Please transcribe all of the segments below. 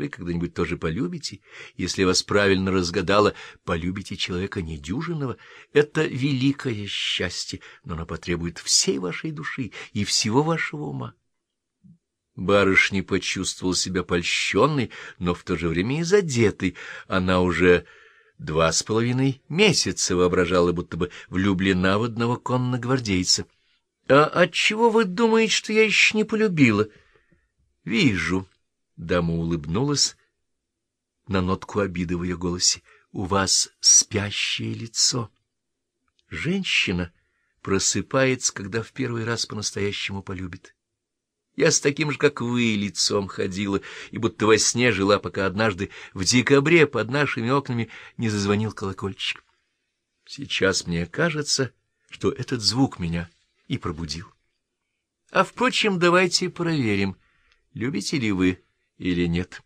Вы когда-нибудь тоже полюбите. Если вас правильно разгадала, полюбите человека недюжинного. Это великое счастье, но оно потребует всей вашей души и всего вашего ума. Барышня почувствовала себя польщенной, но в то же время и задетой. Она уже два с половиной месяца воображала, будто бы влюблена в одного конногвардейца. — А отчего вы думаете, что я еще не полюбила? — Вижу. Дама улыбнулась на нотку обиды в ее голосе. — У вас спящее лицо. Женщина просыпается, когда в первый раз по-настоящему полюбит. Я с таким же, как вы, лицом ходила, и будто во сне жила, пока однажды в декабре под нашими окнами не зазвонил колокольчик. Сейчас мне кажется, что этот звук меня и пробудил. А, впрочем, давайте проверим, любите ли вы или нет.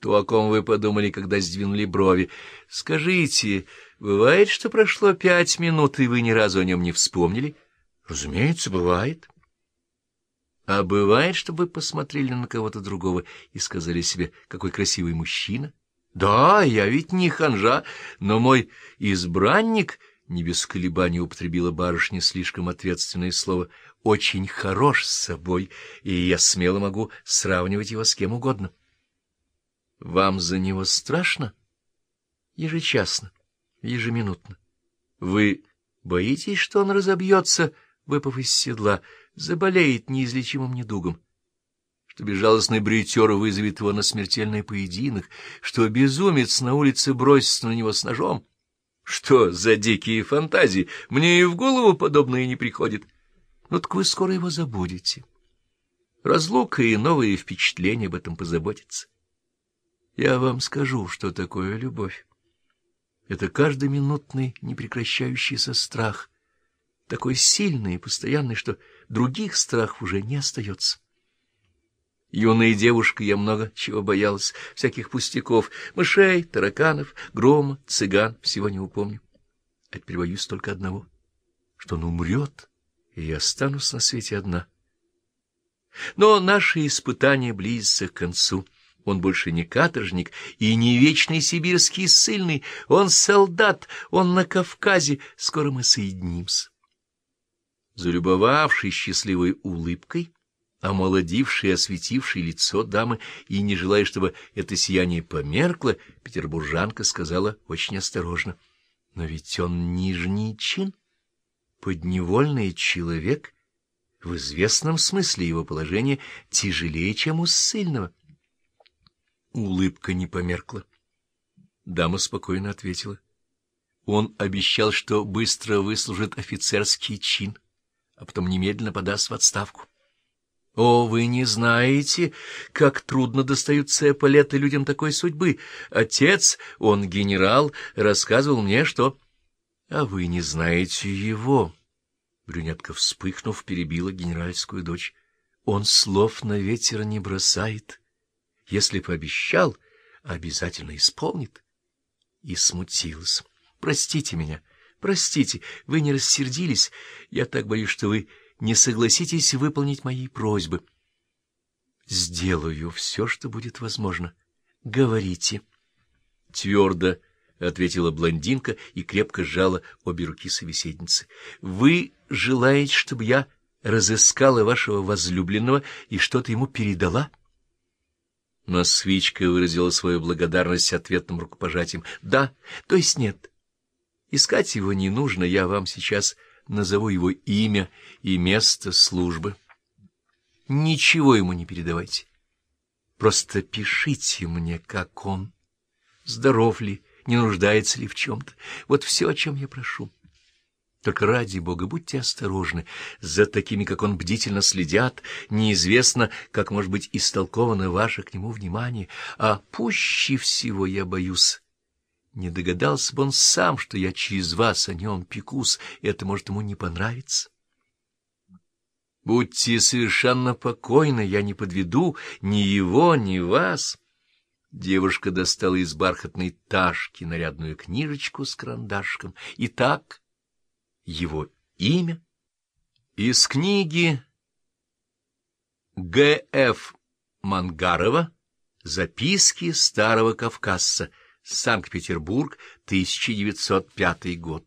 То, о ком вы подумали, когда сдвинули брови. Скажите, бывает, что прошло пять минут, и вы ни разу о нем не вспомнили? Разумеется, бывает. А бывает, чтобы вы посмотрели на кого-то другого и сказали себе, какой красивый мужчина? Да, я ведь не ханжа, но мой избранник, не без колебаний употребила барышня слишком ответственное слово, очень хорош с собой, и я смело могу сравнивать его с кем угодно. Вам за него страшно? Ежечасно, ежеминутно. Вы боитесь, что он разобьется, выпав из седла, — заболеет неизлечимым недугом, что безжалостный бритер вызовет его на смертельный поединок, что безумец на улице бросится на него с ножом. Что за дикие фантазии? Мне и в голову подобное не приходит. Ну так вы скоро его забудете. Разлука и новые впечатления об этом позаботятся. Я вам скажу, что такое любовь. Это каждоминутный непрекращающийся страх, такой сильный и постоянный, что других страхов уже не остается. Юная девушка, я много чего боялась, всяких пустяков, мышей, тараканов, грома, цыган, всего не упомню. А теперь боюсь только одного, что он умрет, и я останусь на свете одна. Но наши испытания близятся к концу. Он больше не каторжник и не вечный сибирский ссыльный, он солдат, он на Кавказе, скоро мы соединимся залюбовавшись счастливой улыбкой, омолодившей и осветившей лицо дамы, и, не желая, чтобы это сияние померкло, петербуржанка сказала очень осторожно, — Но ведь он нижний чин, подневольный человек, в известном смысле его положение тяжелее, чем у ссыльного. Улыбка не померкла. Дама спокойно ответила. Он обещал, что быстро выслужит офицерский чин а потом немедленно подаст в отставку. О, вы не знаете, как трудно достаются эполеты людям такой судьбы. Отец, он генерал, рассказывал мне, что... А вы не знаете его. Брюнетка, вспыхнув, перебила генеральскую дочь. Он слов на ветер не бросает. Если пообещал, обязательно исполнит. И смутилась. Простите меня. Простите, вы не рассердились. Я так боюсь, что вы не согласитесь выполнить мои просьбы. Сделаю все, что будет возможно. Говорите. Твердо ответила блондинка и крепко сжала обе руки собеседницы. Вы желаете, чтобы я разыскала вашего возлюбленного и что-то ему передала? Москвичка выразила свою благодарность ответным рукопожатием. Да, то есть нет. Искать его не нужно, я вам сейчас назову его имя и место службы. Ничего ему не передавайте. Просто пишите мне, как он, здоров ли, не нуждается ли в чем-то. Вот все, о чем я прошу. Только ради Бога будьте осторожны. За такими, как он, бдительно следят. Неизвестно, как может быть истолковано ваше к нему внимание. А пуще всего я боюсь не догадался бы он сам, что я через вас о нем пекусь, это может ему не понравиться. Будьте совершенно покойны, я не подведу ни его, ни вас. Девушка достала из бархатной ташки нарядную книжечку с карандашком. Итак, его имя из книги Г.Ф. Мангарова Записки старого кавказца. Санкт-Петербург, 1905 год.